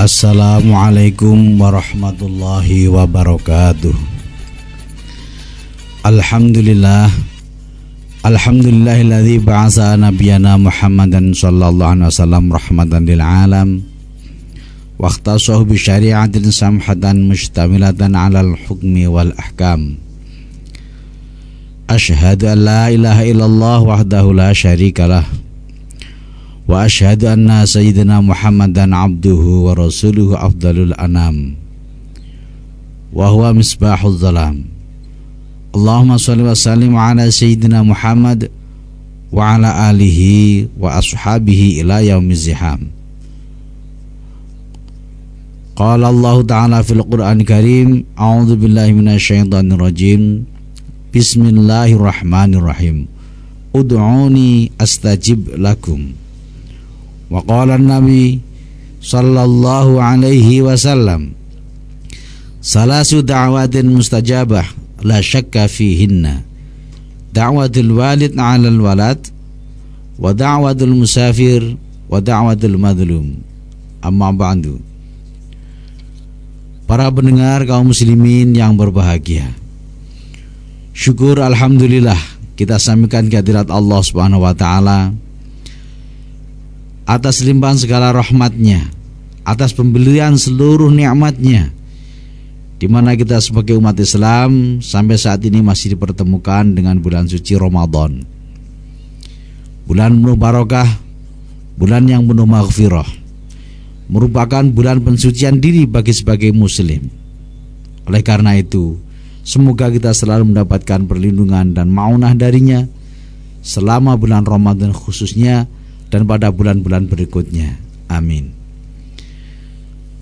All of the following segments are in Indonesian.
Assalamualaikum warahmatullahi wabarakatuh. Alhamdulillah Alhamdulillahilladzi ba'asa nabiyana Muhammadan sallallahu alaihi wasallam rahmatan lil alam wa ikhtasahu bi syari'atin samhatan mustamilatan 'alal hukmi wal ahkam. Ashhadu an la ilaha illallah wahdahu la syarikalah anna sayyidina Muhammadan abduhu wa rasuluhu afdalul anam wa huwa misbahul zalam Allahumma salli wa sallim ala sayyidina Muhammad wa ala alihi wa ashabihi ila yaumiz ziham Qala Allah Ta'ala fil Qur'an Karim A'udzu billahi minasyaitonir rajim Bismillahirrahmanirrahim Ud'uni astajib lakum Wa Nabi sallallahu alaihi wasallam Salasu da'watin mustajabah la syakka fihinna Da'watul walid 'alal walad wa da'watul musafir wa da'watul madlum Amma ba'du Para pendengar kaum muslimin yang berbahagia Syukur alhamdulillah kita sampaikan kehadirat Allah Subhanahu wa taala atas limpahan segala rahmatnya, atas pembelian seluruh nikmatnya, di mana kita sebagai umat Islam sampai saat ini masih dipertemukan dengan bulan suci Ramadan. Bulan penuh barokah, bulan yang penuh maghfirah, merupakan bulan pensucian diri bagi sebagai muslim. Oleh karena itu, semoga kita selalu mendapatkan perlindungan dan maunah darinya selama bulan Ramadan khususnya dan pada bulan-bulan berikutnya. Amin.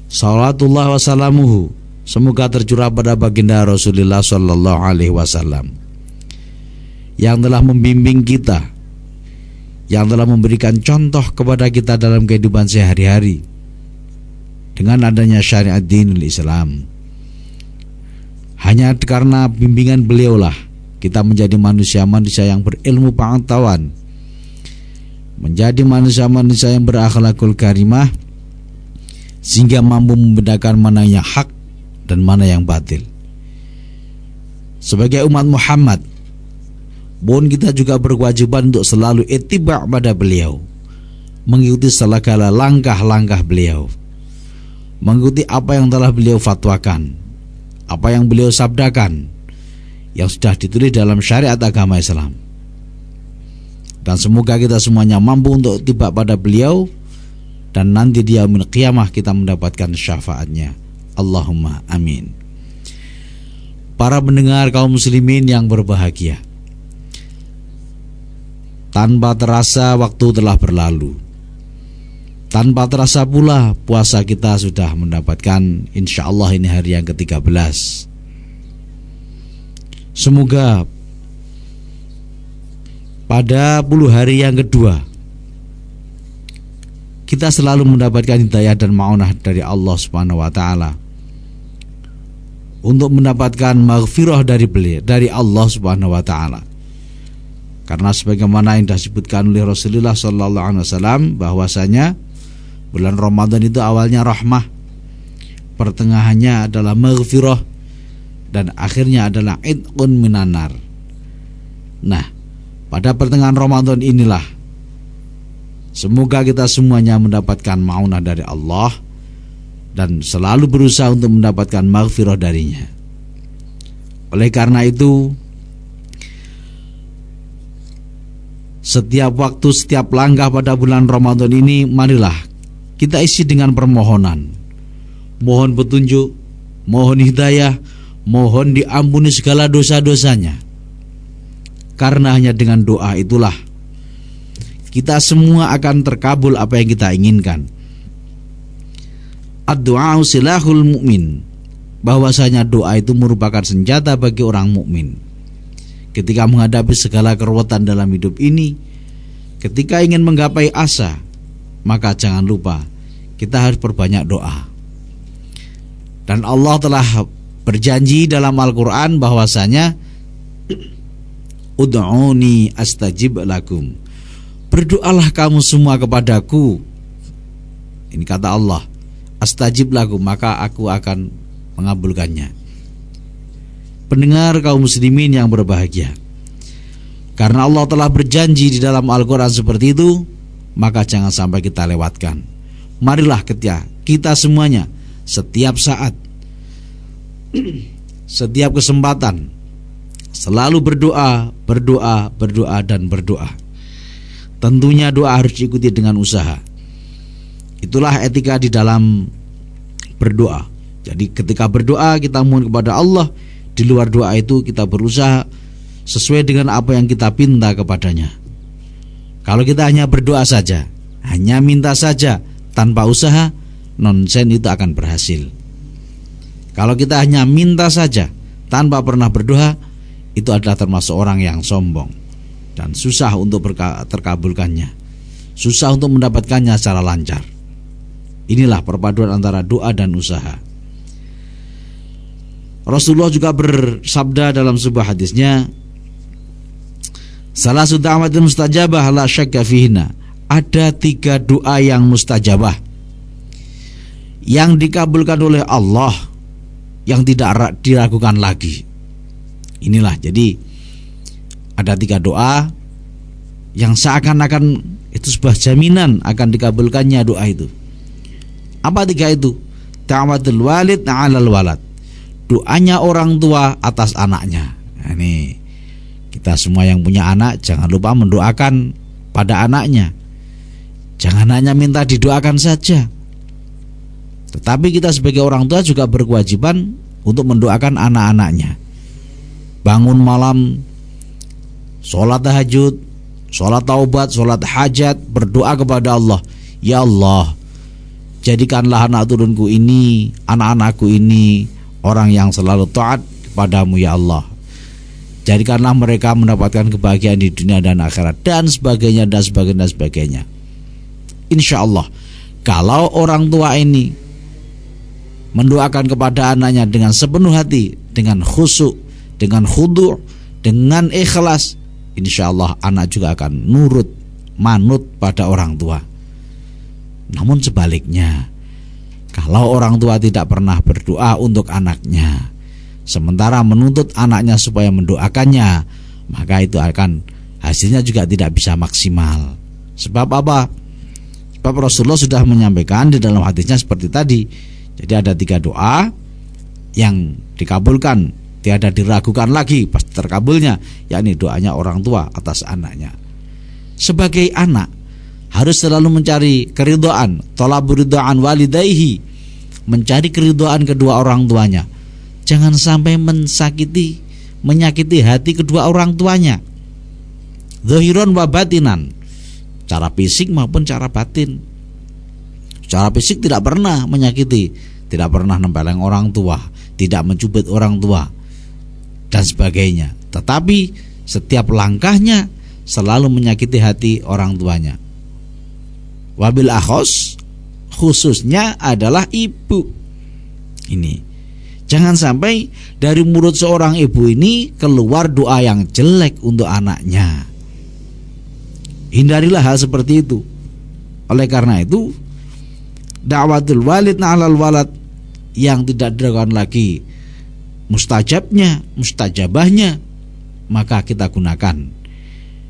Salatullah wassalamuhu semoga tercurah pada baginda Rasulullah sallallahu alaihi wasallam yang telah membimbing kita yang telah memberikan contoh kepada kita dalam kehidupan sehari-hari dengan adanya syariat dinul Islam. Hanya karena bimbingan beliaulah kita menjadi manusia-manusia yang berilmu pengetahuan menjadi manusia-manusia yang berakhlakul karimah sehingga mampu membedakan mana yang hak dan mana yang batil. Sebagai umat Muhammad, pun kita juga berkewajiban untuk selalu etiba pada beliau, mengikuti segala langkah-langkah beliau, mengikuti apa yang telah beliau fatwakan, apa yang beliau sabdakan, yang sudah ditulis dalam syariat agama Islam dan semoga kita semuanya mampu untuk tiba pada beliau dan nanti dia yaumil qiyamah kita mendapatkan syafaatnya. Allahumma amin. Para pendengar kaum muslimin yang berbahagia. Tanpa terasa waktu telah berlalu. Tanpa terasa pula puasa kita sudah mendapatkan insya Allah ini hari yang ke-13. Semoga pada puluh hari yang kedua kita selalu mendapatkan hidayah dan maunah dari Allah Subhanahu wa taala untuk mendapatkan maghfirah dari beliau dari Allah Subhanahu wa taala. Karena sebagaimana yang disebutkan oleh Rasulullah sallallahu alaihi wasallam bahwasanya bulan Ramadan itu awalnya rahmah, pertengahannya adalah maghfirah dan akhirnya adalah idqun minanar. Nah, pada pertengahan Ramadan inilah Semoga kita semuanya mendapatkan maunah dari Allah Dan selalu berusaha untuk mendapatkan maghfirah darinya. Oleh karena itu Setiap waktu, setiap langkah pada bulan Ramadan ini Marilah kita isi dengan permohonan. Mohon petunjuk Mohon hidayah Mohon diampuni segala dosa-dosanya karena hanya dengan doa itulah kita semua akan terkabul apa yang kita inginkan. Ad-du'a silahul mu'min. Bahwasanya doa itu merupakan senjata bagi orang mukmin. Ketika menghadapi segala keruwetan dalam hidup ini, ketika ingin menggapai asa, maka jangan lupa kita harus perbanyak doa. Dan Allah telah berjanji dalam Al-Qur'an bahwasanya Ud'uni astajib lakum. Berdoalah kamu semua kepadaku. Ini kata Allah. astajib lagu maka aku akan mengabulkannya. Pendengar kaum muslimin yang berbahagia. Karena Allah telah berjanji di dalam Al-Qur'an seperti itu, maka jangan sampai kita lewatkan. Marilah ketika kita semuanya setiap saat setiap kesempatan selalu berdoa, berdoa, berdoa dan berdoa. Tentunya doa harus diikuti dengan usaha. Itulah etika di dalam berdoa. Jadi ketika berdoa kita mohon kepada Allah, di luar doa itu kita berusaha sesuai dengan apa yang kita pinta kepadanya. Kalau kita hanya berdoa saja, hanya minta saja tanpa usaha, nonsen itu akan berhasil. Kalau kita hanya minta saja tanpa pernah berdoa, itu adalah termasuk orang yang sombong dan susah untuk terkabulkannya. Susah untuk mendapatkannya secara lancar. Inilah perpaduan antara doa dan usaha. Rasulullah juga bersabda dalam sebuah hadisnya, Salah satu amatin mustajabah la syakka. Ada tiga doa yang mustajabah yang dikabulkan oleh Allah yang tidak diragukan lagi. Inilah jadi ada tiga doa yang seakan-akan itu sebuah jaminan akan dikabulkannya doa itu. Apa tiga itu? Ta'wadul walid na'alal walad. Doanya orang tua atas anaknya. Nah, ini kita semua yang punya anak jangan lupa mendoakan pada anaknya. Jangan hanya minta didoakan saja. Tetapi kita sebagai orang tua juga berkewajiban untuk mendoakan anak-anaknya. Bangun malam, sholat tahajud, sholat taubat, sholat hajat, berdoa kepada Allah. Ya Allah, Jadikanlah anak turunku ini, anak-anakku ini orang yang selalu taat kepadamu ya Allah. Jadikanlah mereka mendapatkan kebahagiaan di dunia dan akhirat dan sebagainya dan sebagainya dan sebagainya. Insya Allah kalau orang tua ini mendoakan kepada anaknya dengan sepenuh hati, dengan khusyuk, dengan khudu, dengan ikhlas, insya Allah anak juga akan nurut, manut pada orang tua. Namun sebaliknya, kalau orang tua tidak pernah berdoa untuk anaknya, sementara menuntut anaknya supaya mendoakannya, maka itu akan hasilnya juga tidak bisa maksimal. Sebab apa? Sebab Rasulullah sudah menyampaikan di dalam hadisnya seperti tadi. Jadi ada tiga doa yang dikabulkan, tiada diragukan lagi pas terkabulnya, yakni doanya orang tua atas anaknya. Sebagai anak, harus selalu mencari keridhaan, tolak ridhaan walidaihi, mencari keridhaan kedua orang tuanya. Jangan sampai mensakiti, menyakiti hati kedua orang tuanya. Zahiron wa batinan, cara fisik maupun cara batin. Cara fisik tidak pernah menyakiti, tidak pernah nempeleng orang tua, tidak mencubit orang tua dan sebagainya. Tetapi setiap langkahnya selalu menyakiti hati orang tuanya. Wabil akhos khususnya adalah ibu. Ini. Jangan sampai dari mulut seorang ibu ini keluar doa yang jelek untuk anaknya. Hindarilah hal seperti itu. Oleh karena itu dakwatul walid na'alal walad yang tidak dilakukan lagi mustajabnya mustajabahnya maka kita gunakan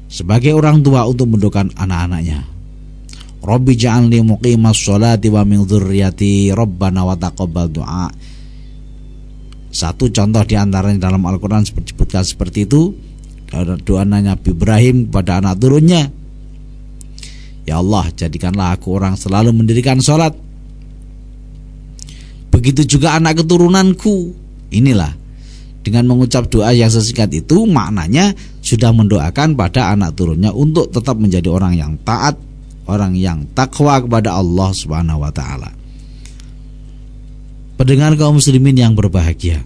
sebagai orang tua untuk mendoakan anak-anaknya Rabbi ja'alni muqimas sholati wa min dzurriyyati Rabbana wa taqabbal du'a. Satu contoh di antaranya dalam Al-Qur'an disebutkan seperti itu. Doa Nabi Ibrahim kepada anak turunnya. Ya Allah, jadikanlah aku orang selalu mendirikan sholat. Begitu juga anak keturunanku. Inilah dengan mengucap doa yang sesingkat itu maknanya sudah mendoakan pada anak turunnya untuk tetap menjadi orang yang taat orang yang takwa kepada Allah Subhanahu wa taala. Pendengar kaum muslimin yang berbahagia.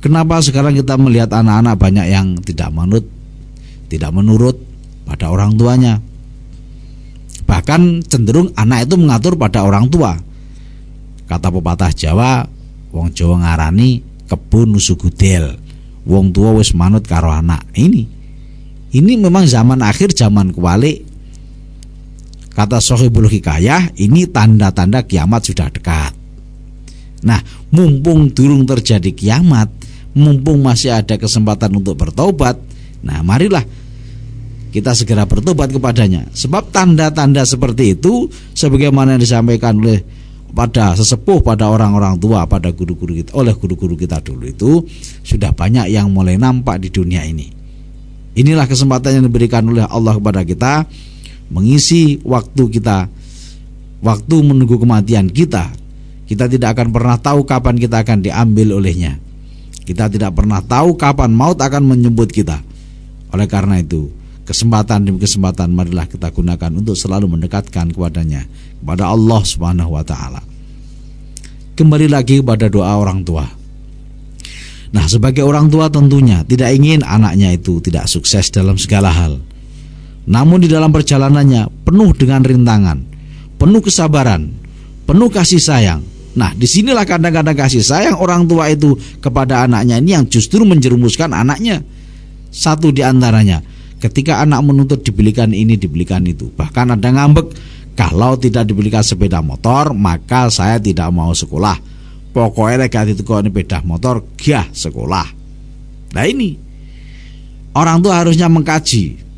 Kenapa sekarang kita melihat anak-anak banyak yang tidak manut, tidak menurut pada orang tuanya? Bahkan cenderung anak itu mengatur pada orang tua. Kata pepatah Jawa, wong Jawa ngarani kebun nusugudel. Wong tua wis manut karo anak. Ini ini memang zaman akhir zaman kualik Kata Sohibul Hikayah, ini tanda-tanda kiamat sudah dekat. Nah, mumpung durung terjadi kiamat, mumpung masih ada kesempatan untuk bertobat, nah marilah kita segera bertobat kepadanya. Sebab tanda-tanda seperti itu sebagaimana yang disampaikan oleh pada sesepuh, pada orang-orang tua, pada guru-guru kita, oleh guru-guru kita dulu itu sudah banyak yang mulai nampak di dunia ini. Inilah kesempatan yang diberikan oleh Allah kepada kita mengisi waktu kita, waktu menunggu kematian kita. Kita tidak akan pernah tahu kapan kita akan diambil olehnya. Kita tidak pernah tahu kapan maut akan menyebut kita. Oleh karena itu, kesempatan demi kesempatan marilah kita gunakan untuk selalu mendekatkan kepadanya, kepada Allah Subhanahu wa taala. Kembali lagi kepada doa orang tua. Nah, sebagai orang tua tentunya tidak ingin anaknya itu tidak sukses dalam segala hal. Namun di dalam perjalanannya penuh dengan rintangan, penuh kesabaran, penuh kasih sayang, Nah, di sinilah kadang-kadang kasih sayang orang tua itu kepada anaknya ini yang justru menjerumuskan anaknya. Satu di antaranya, ketika anak menuntut dibelikan ini, dibelikan itu. Bahkan ada ngambek, kalau tidak dibelikan sepeda motor, maka saya tidak mau sekolah. Pokoknya lagi itu kok ini sepeda motor, gah sekolah. Nah ini, orang tua harusnya mengkaji.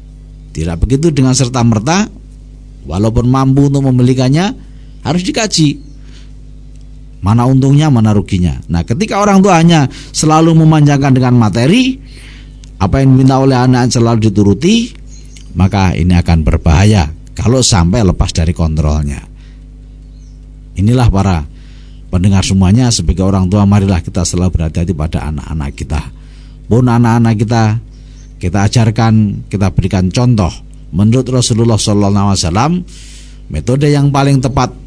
Tidak begitu dengan serta-merta, walaupun mampu untuk membelikannya, harus dikaji Mana untungnya, mana ruginya. Nah, ketika orang tua hanya selalu memanjakan dengan materi, apa yang diminta oleh anak selalu dituruti, maka ini akan berbahaya kalau sampai lepas dari kontrolnya. Inilah para pendengar semuanya sebagai orang tua marilah kita selalu berhati-hati pada anak-anak kita. Pun anak-anak kita kita ajarkan, kita berikan contoh. Menurut Rasulullah SAW, metode yang paling tepat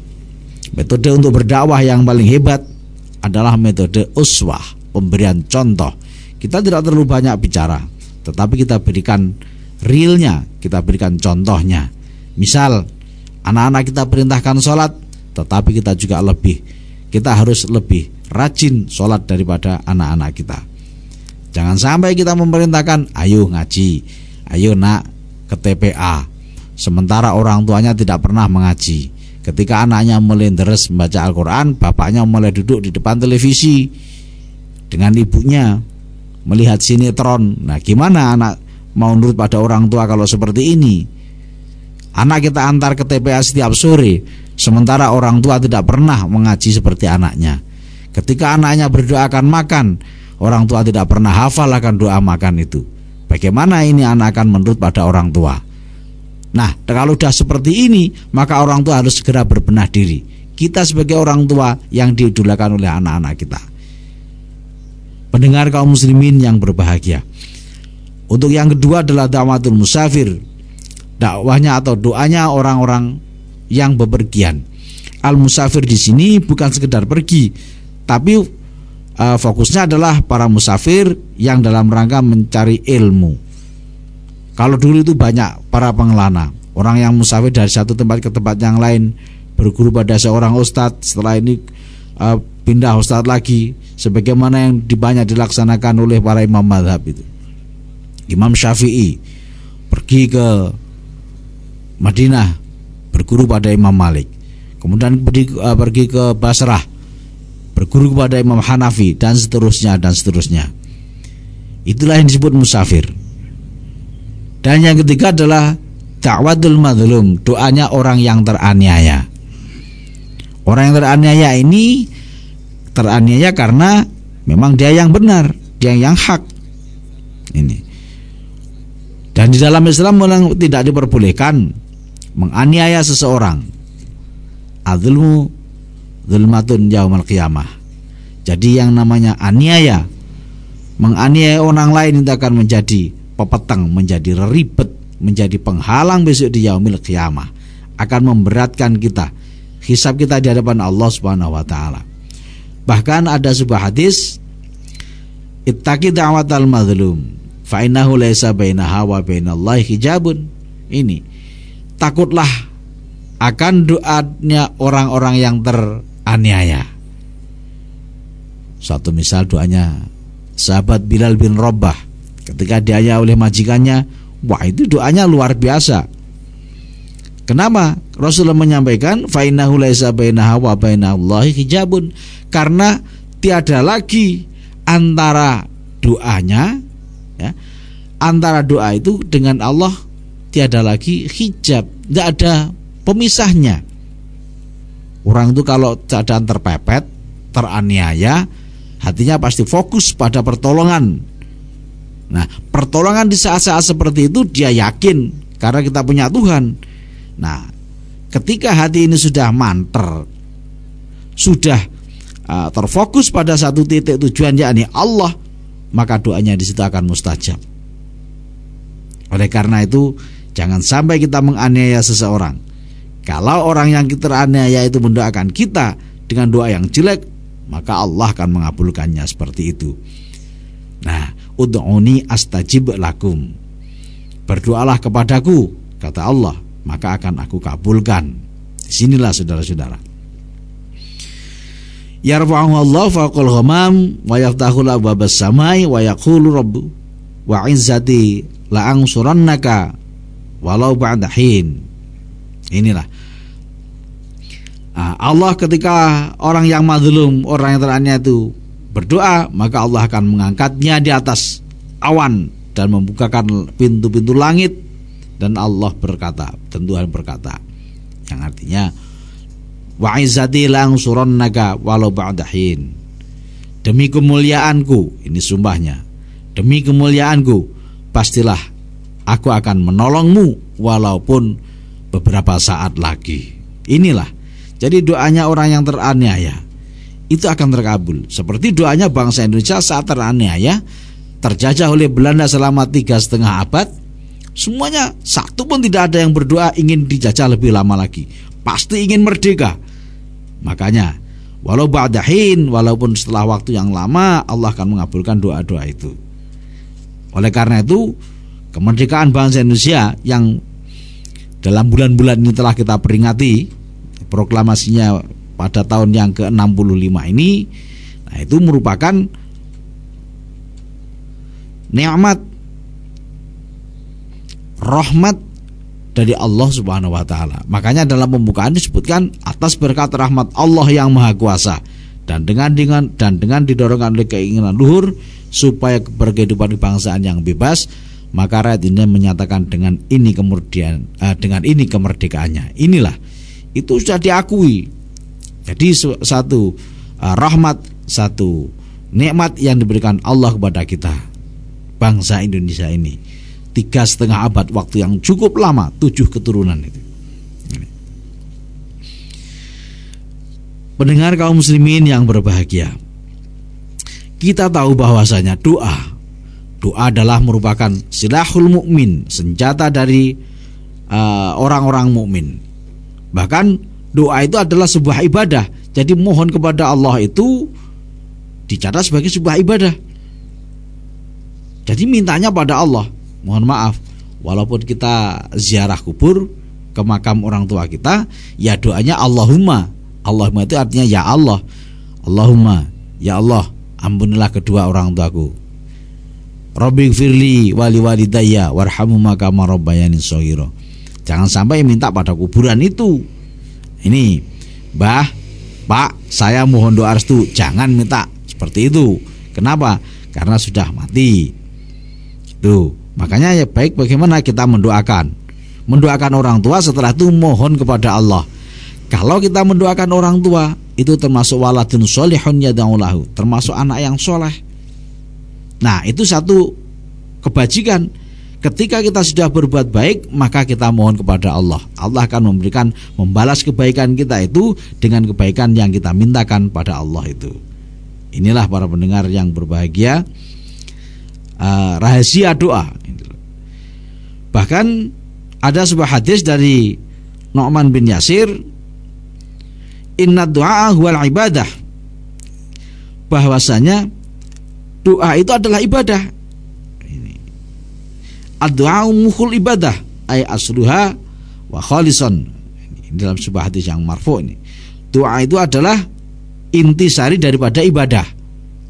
Metode untuk berdakwah yang paling hebat adalah metode uswah, pemberian contoh. Kita tidak terlalu banyak bicara, tetapi kita berikan realnya, kita berikan contohnya. Misal, anak-anak kita perintahkan sholat, tetapi kita juga lebih, kita harus lebih rajin sholat daripada anak-anak kita. Jangan sampai kita memerintahkan, ayo ngaji, ayo nak ke TPA. Sementara orang tuanya tidak pernah mengaji Ketika anaknya mulai deres membaca Al-Quran Bapaknya mulai duduk di depan televisi Dengan ibunya Melihat sinetron. Nah gimana anak mau nurut pada orang tua kalau seperti ini? Anak kita antar ke TPA setiap sore Sementara orang tua tidak pernah mengaji seperti anaknya. Ketika anaknya berdoa akan makan Orang tua tidak pernah hafal akan doa makan itu. Bagaimana ini anak akan menurut pada orang tua? Nah, kalau sudah seperti ini, maka orang tua harus segera berbenah diri. Kita sebagai orang tua yang diidolakan oleh anak-anak kita. Pendengar kaum muslimin yang berbahagia. Untuk yang kedua adalah dakwatul musafir. Dakwahnya atau doanya orang-orang yang bepergian. Al musafir di sini bukan sekedar pergi, tapi uh, fokusnya adalah para musafir yang dalam rangka mencari ilmu kalau dulu itu banyak para pengelana, orang yang musafir dari satu tempat ke tempat yang lain, berguru pada seorang ustadz, setelah ini uh, pindah ustadz lagi, sebagaimana yang banyak dilaksanakan oleh para imam madhab itu. Imam Syafi'i pergi ke Madinah berguru pada Imam Malik, kemudian pergi, pergi ke Basrah berguru kepada Imam Hanafi dan seterusnya dan seterusnya. Itulah yang disebut musafir. Dan yang ketiga adalah dakwatul madlum, doanya orang yang teraniaya. Orang yang teraniaya ini teraniaya karena memang dia yang benar, dia yang hak. Ini. Dan di dalam Islam memang tidak diperbolehkan menganiaya seseorang. Adzulmu zulmatun yaumal qiyamah. Jadi yang namanya aniaya menganiaya orang lain itu akan menjadi pepetang menjadi ribet, menjadi penghalang besok di yaumil kiamah akan memberatkan kita hisab kita di hadapan Allah Subhanahu wa taala. Bahkan ada sebuah hadis Ittaqi da'watal madlum fa innahu laysa bainaha wa bainallahi hijabun. Ini takutlah akan doanya orang-orang yang teraniaya. Satu misal doanya sahabat Bilal bin Rabah Ketika dianya oleh majikannya, wah itu doanya luar biasa. Kenapa? Rasulullah menyampaikan fainahu laisa bainaha wa bainallahi hijabun karena tiada lagi antara doanya ya, antara doa itu dengan Allah tiada lagi hijab, tidak ada pemisahnya. Orang itu kalau keadaan terpepet, teraniaya, hatinya pasti fokus pada pertolongan. Nah, pertolongan di saat-saat seperti itu dia yakin karena kita punya Tuhan Nah, ketika hati ini sudah manter, sudah uh, terfokus pada satu titik tujuan yakni Allah, maka doanya di situ akan mustajab. Oleh karena itu, jangan sampai kita menganiaya seseorang. Kalau orang yang kita aniaya itu mendoakan kita dengan doa yang jelek, maka Allah akan mengabulkannya seperti itu. Nah, ud'uni astajib lakum. Berdoalah kepadaku, kata Allah, maka akan aku kabulkan. Sinilah saudara-saudara. Yarfa'u Allah faqul ghamam wa yaftahu la babas samai wa yaqulu rabbu wa izzati la ansurannaka walau ba'da hin. Inilah ah, Allah ketika orang yang mazlum, orang yang teraniaya itu berdoa, maka Allah akan mengangkatnya di atas awan dan membukakan pintu-pintu langit dan Allah berkata dan Tuhan berkata yang artinya wa izzati langsurannaka walau ba'dahin demi kemuliaanku ini sumpahnya demi kemuliaanku pastilah aku akan menolongmu walaupun beberapa saat lagi. Inilah jadi doanya orang yang teraniaya itu akan terkabul. Seperti doanya bangsa Indonesia saat teraniaya terjajah oleh Belanda selama tiga setengah abad Semuanya satu pun tidak ada yang berdoa ingin dijajah lebih lama lagi. Pasti ingin merdeka. Makanya walau ba'dahin walaupun setelah waktu yang lama Allah akan mengabulkan doa-doa itu. Oleh karena itu kemerdekaan bangsa Indonesia yang dalam bulan-bulan ini telah kita peringati proklamasinya pada tahun yang ke-65 ini nah itu merupakan nikmat rahmat dari Allah Subhanahu wa taala. Makanya dalam pembukaan disebutkan atas berkat rahmat Allah yang Maha Kuasa dan dengan dengan dan dengan didorongkan oleh keinginan luhur supaya berkehidupan kebangsaan yang bebas, maka rakyat ini menyatakan dengan ini kemudian eh, dengan ini kemerdekaannya. Inilah itu sudah diakui. Jadi satu eh, rahmat, satu nikmat yang diberikan Allah kepada kita bangsa Indonesia ini tiga setengah abad waktu yang cukup lama tujuh keturunan itu. Pendengar kaum muslimin yang berbahagia kita tahu bahwasanya doa doa adalah merupakan silahul mukmin senjata dari uh, orang-orang mukmin bahkan doa itu adalah sebuah ibadah. Jadi mohon kepada Allah itu dicatat sebagai sebuah ibadah. Jadi mintanya pada Allah mohon maaf walaupun kita ziarah kubur ke makam orang tua kita ya doanya Allahumma. Allahumma itu artinya ya Allah. Allahumma ya Allah ampunilah kedua orang tuaku. Rabbi firli wali walidayya warhamu maka marabbayani sohiro Jangan sampai minta pada kuburan itu. Ini Bah, Pak, saya mohon doa restu. Jangan minta seperti itu. Kenapa? Karena sudah mati. Itu Makanya ya baik bagaimana kita mendoakan. Mendoakan orang tua setelah itu mohon kepada Allah. Kalau kita mendoakan orang tua itu termasuk waladun solihun yadaulahu, termasuk anak yang soleh. Nah itu satu kebajikan. Ketika kita sudah berbuat baik, maka kita mohon kepada Allah. Allah akan memberikan membalas kebaikan kita itu dengan kebaikan yang kita mintakan pada Allah itu. Inilah para pendengar yang berbahagia uh, rahasia doa. Bahkan ada sebuah hadis dari Nu'man bin Yasir Inna doa huwal ibadah bahwasanya doa itu adalah ibadah. Ad-du'a mukhul ibadah ay asluha wa khalison. Dalam sebuah hadis yang marfu ini. Doa itu adalah intisari daripada ibadah.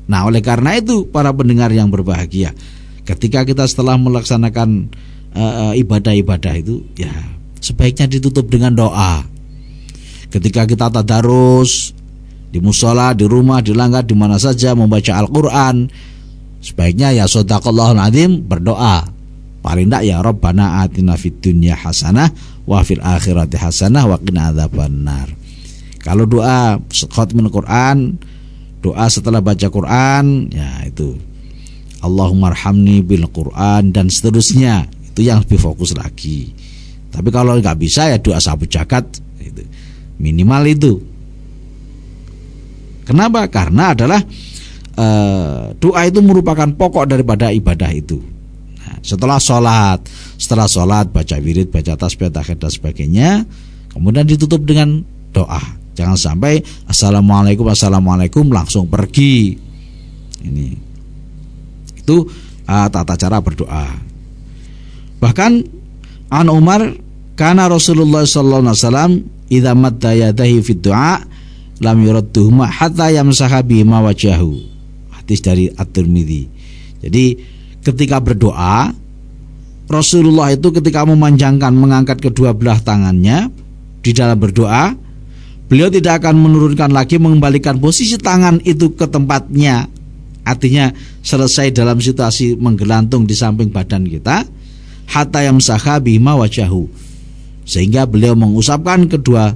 Nah, oleh karena itu para pendengar yang berbahagia, ketika kita setelah melaksanakan ibadah-ibadah uh, itu ya sebaiknya ditutup dengan doa. Ketika kita tadarus di musola, di rumah, di langgar, di mana saja membaca Al-Quran, sebaiknya ya sodaqallahu azim berdoa. Paling tidak ya Rabbana atina fid dunya hasanah wa fil akhirati hasanah wa qina adzabannar. Kalau doa khatmul Quran, doa setelah baca Quran, ya itu Allahumma arhamni bil Quran dan seterusnya itu yang lebih fokus lagi. Tapi kalau nggak bisa ya doa sabu jagat itu. minimal itu. Kenapa? Karena adalah e, doa itu merupakan pokok daripada ibadah itu. Nah, setelah sholat, setelah sholat baca wirid, baca tasbih, takhir dan sebagainya, kemudian ditutup dengan doa. Jangan sampai assalamualaikum assalamualaikum langsung pergi. Ini itu uh, tata cara berdoa. Bahkan An Umar karena Rasulullah sallallahu alaihi wasallam idza madda yadahi fi du'a lam yuradduhuma hatta yamsaha bima wajahu. Hadis dari At-Tirmidzi. Jadi ketika berdoa Rasulullah itu ketika memanjangkan mengangkat kedua belah tangannya di dalam berdoa beliau tidak akan menurunkan lagi mengembalikan posisi tangan itu ke tempatnya artinya selesai dalam situasi menggelantung di samping badan kita hatta yang bima wajahu. Sehingga beliau mengusapkan kedua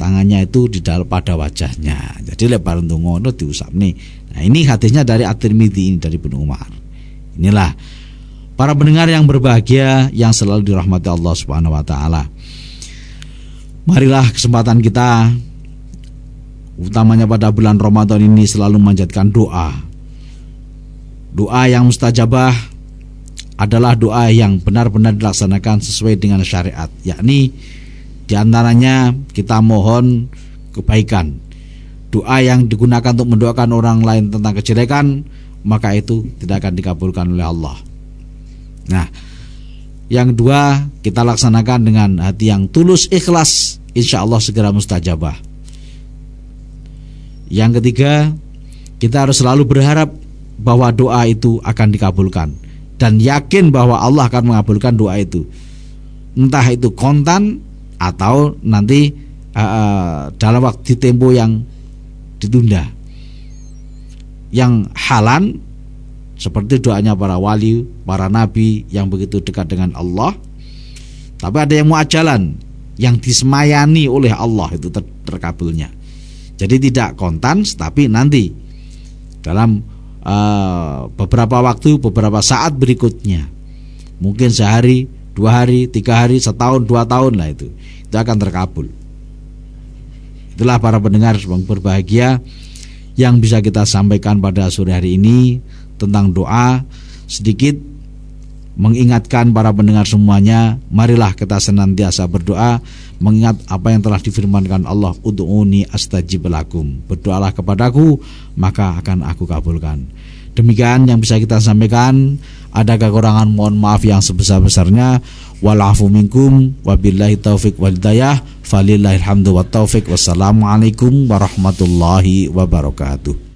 tangannya itu di dalam pada wajahnya. Jadi lebar untuk ngono diusap nih. Nah ini hadisnya dari At-Tirmidzi ini dari Ibnu Umar. Inilah para pendengar yang berbahagia yang selalu dirahmati Allah Subhanahu wa taala. Marilah kesempatan kita utamanya pada bulan Ramadan ini selalu memanjatkan doa. Doa yang mustajabah adalah doa yang benar-benar dilaksanakan sesuai dengan syariat, yakni di antaranya kita mohon kebaikan. Doa yang digunakan untuk mendoakan orang lain tentang kejelekan, maka itu tidak akan dikabulkan oleh Allah. Nah, yang kedua kita laksanakan dengan hati yang tulus ikhlas, insya Allah segera mustajabah. Yang ketiga, kita harus selalu berharap bahwa doa itu akan dikabulkan dan yakin bahwa Allah akan mengabulkan doa itu. Entah itu kontan atau nanti uh, dalam waktu tempo yang ditunda. Yang halan seperti doanya para wali, para nabi yang begitu dekat dengan Allah. Tapi ada yang muajalan yang disemayani oleh Allah itu ter terkabulnya. Jadi tidak kontan tapi nanti dalam uh, beberapa waktu, beberapa saat berikutnya. Mungkin sehari, dua hari, tiga hari, setahun, dua tahun lah itu. Itu akan terkabul. Itulah para pendengar yang berbahagia yang bisa kita sampaikan pada sore hari ini tentang doa sedikit mengingatkan para pendengar semuanya, marilah kita senantiasa berdoa mengingat apa yang telah difirmankan Allah untuk uni astajib lakum. Berdoalah kepadaku, maka akan aku kabulkan. Demikian yang bisa kita sampaikan. Ada kekurangan mohon maaf yang sebesar-besarnya. Walafu minkum wabillahi taufik walidayah. Falillahilhamdu wa taufik. Wassalamualaikum warahmatullahi wabarakatuh.